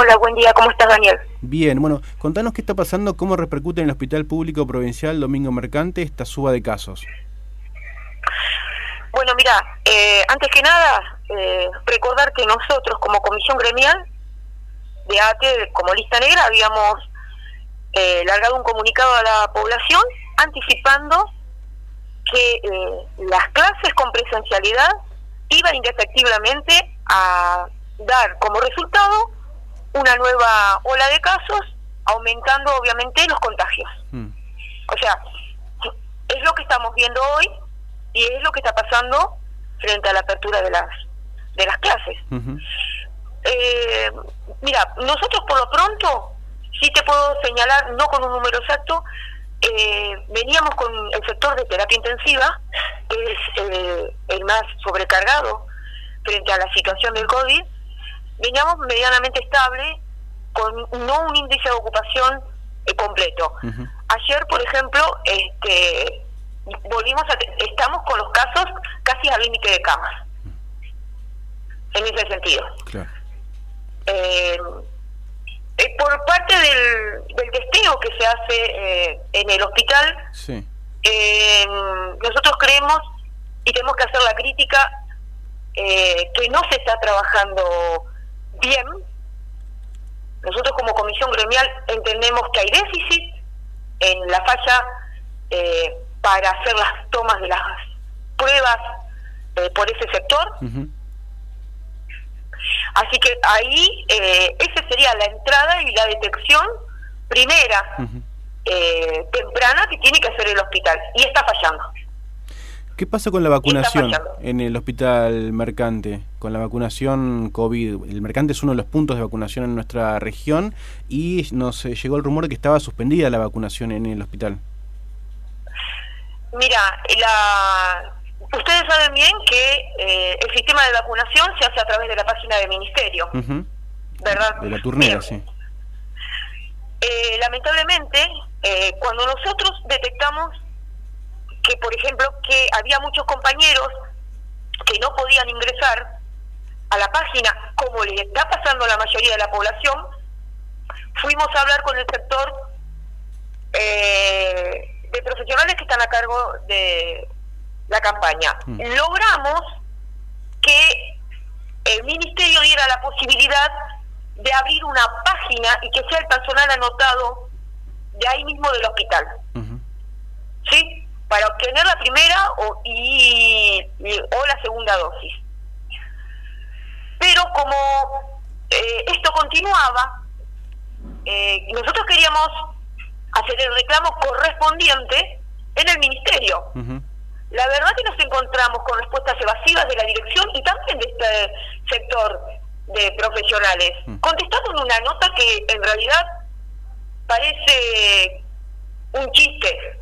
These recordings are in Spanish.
Hola, buen día, ¿cómo estás Daniel? Bien, bueno, contanos qué está pasando, cómo repercute en el Hospital Público Provincial Domingo Mercante esta suba de casos. Bueno, mira, eh, antes que nada, eh, recordar que nosotros como comisión gremial de ATE, como lista negra, habíamos eh, largado un comunicado a la población anticipando que las clases con presencialidad iban indefectiblemente a dar como resultado una nueva ola de casos, aumentando obviamente los contagios. Mm. O sea, es lo que estamos viendo hoy y es lo que está pasando frente a la apertura de las de las clases. eh, mira, nosotros por lo pronto, sí te puedo señalar, no con un número exacto, eh, veníamos con el sector de terapia intensiva, que es eh, el más sobrecargado frente a la situación del COVID, veníamos medianamente estable, con no un índice de ocupación eh, completo. Ayer, por ejemplo, este volvimos a estamos con los casos casi al límite de camas. En ese sentido. Eh, eh, por parte del, del testeo que se hace en el hospital, nosotros creemos y tenemos que hacer la crítica que no se está trabajando bien, nosotros como comisión gremial entendemos que hay déficit en la falla eh, para hacer las tomas de las pruebas eh, por ese sector. Así que ahí eh, esa sería la entrada y la detección primera, temprana, que tiene que hacer el hospital. Y está fallando. ¿Qué pasa con la vacunación en el hospital Mercante? Con la vacunación COVID. El Mercante es uno de los puntos de vacunación en nuestra región y nos eh, llegó el rumor de que estaba suspendida la vacunación en el hospital. Mira, la... ustedes saben bien que eh, el sistema de vacunación se hace a través de la página del ministerio, ¿verdad? De la turnera, sí. Eh, lamentablemente, cuando nosotros detectamos que, por ejemplo, que había muchos compañeros que no podían ingresar a la página, como le está pasando a la mayoría de la población, fuimos a hablar con el sector eh, de profesionales que están a cargo de la campaña. Mm. Logramos que el ministerio diera la posibilidad de abrir una página y que sea el personal anotado de ahí mismo del hospital. ¿Sí? para obtener la primera o, y, o la segunda dosis. Pero como eh, esto continuaba, eh, nosotros queríamos hacer el reclamo correspondiente en el ministerio. La verdad que nos encontramos con respuestas evasivas de la dirección y también de este sector de profesionales, contestando en una nota que en realidad parece un chiste,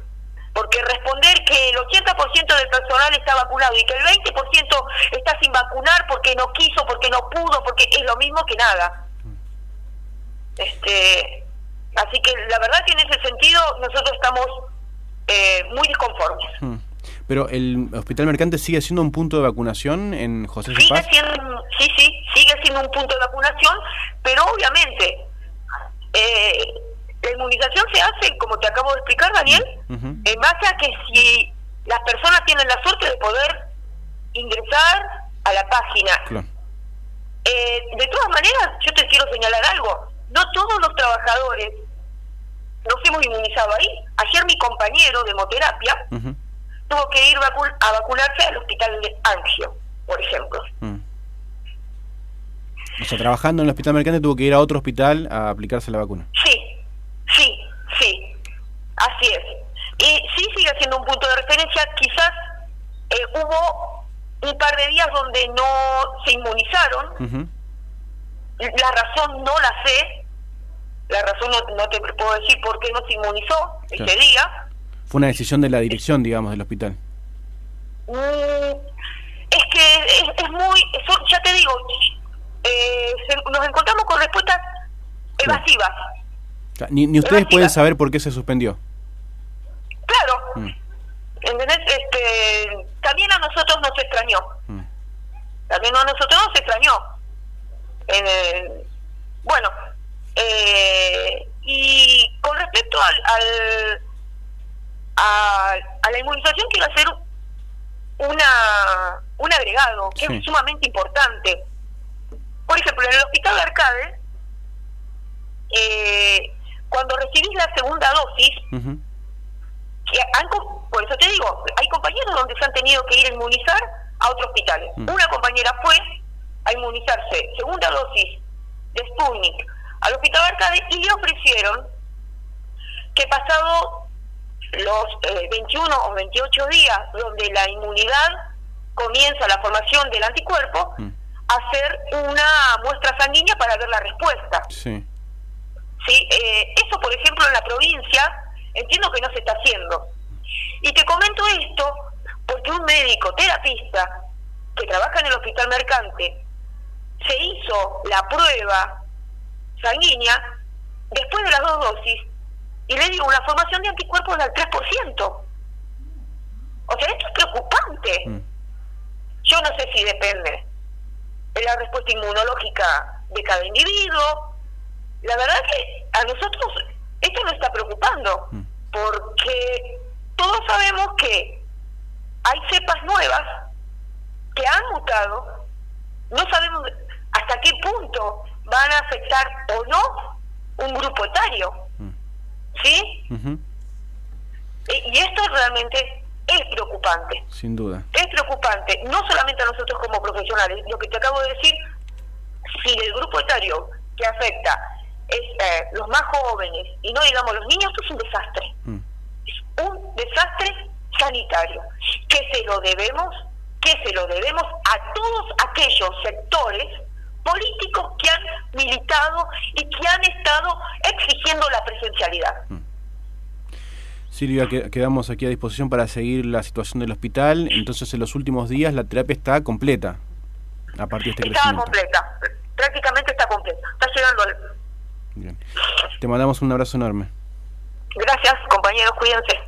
porque responder que el 80% del personal está vacunado y que el 20% está sin vacunar porque no quiso, porque no pudo, porque es lo mismo que nada. Este, así que la verdad que en ese sentido nosotros estamos eh, muy disconformes. Hmm. Pero el Hospital Mercante sigue siendo un punto de vacunación en José sigue siendo, Sí, sí, sigue siendo un punto de vacunación, pero obviamente eh, la inmunización se hace, como te acabo de explicar, Daniel, en base a que si las personas tienen la suerte de poder ingresar a la página. Eh, de todas maneras, yo te quiero señalar algo. No todos los trabajadores nos hemos inmunizado ahí. Ayer mi compañero de hemoterapia tuvo que ir a vacunarse al hospital de Angio, por ejemplo. Mm. O sea, trabajando en el hospital mercante tuvo que ir a otro hospital a aplicarse la vacuna. Sí, así es. Y sí sigue siendo un punto de referencia, quizás eh, hubo un par de días donde no se inmunizaron, la razón no la sé, la razón no, te puedo decir por qué no se inmunizó ese día. Fue una decisión de la dirección, digamos, del hospital. Mm, es que es, muy, ya te digo, eh, nos encontramos con respuestas evasivas. Ni, ni ustedes pueden saber por qué se suspendió. Claro. Mm. Este, también a nosotros nos extrañó. Mm. También a nosotros nos extrañó. Eh, bueno, y con respecto al, al a, la inmunización quiero hacer una un agregado que es sumamente importante. Por ejemplo, en el hospital de Arcade, eh, recibís la segunda dosis, que por eso te digo, hay compañeros donde se han tenido que ir a inmunizar a otros hospitales. Mm. Una compañera fue a inmunizarse segunda dosis de Sputnik al hospital de Arcade y le ofrecieron que pasado los 21 eh, o 28 días donde la inmunidad comienza la formación del anticuerpo, mm. hacer una muestra sanguínea para ver la respuesta. Sí. ¿Sí? Eh, eso, por ejemplo, en la provincia, entiendo que no se está haciendo. Y te comento esto porque un médico terapista que trabaja en el hospital mercante se hizo la prueba sanguínea después de las dos dosis y le dio una formación de anticuerpos del 3%. O sea, esto es preocupante. Mm. Yo no sé si depende de la respuesta inmunológica de cada individuo. La verdad que a nosotros esto nos está preocupando, mm. porque todos sabemos que hay cepas nuevas que han mutado, no sabemos hasta qué punto van a afectar o no un grupo etario. Mm. ¿Sí? y, esto realmente es preocupante. Sin duda. Es preocupante, no solamente a nosotros como profesionales, lo que te acabo de decir, si el grupo etario que afecta es eh, los más jóvenes y no digamos los niños, esto es un desastre. Mm. Es un desastre sanitario que se lo debemos, que se lo debemos a todos aquellos sectores políticos que han militado y que han estado exigiendo la presencialidad. Mm. Silvia, quedamos aquí a disposición para seguir la situación del hospital. Entonces, en los últimos días la terapia está completa a partir de este Está completa, prácticamente está completa. Está llegando al... Bien. Te mandamos un abrazo enorme. Gracias, compañeros, cuídense.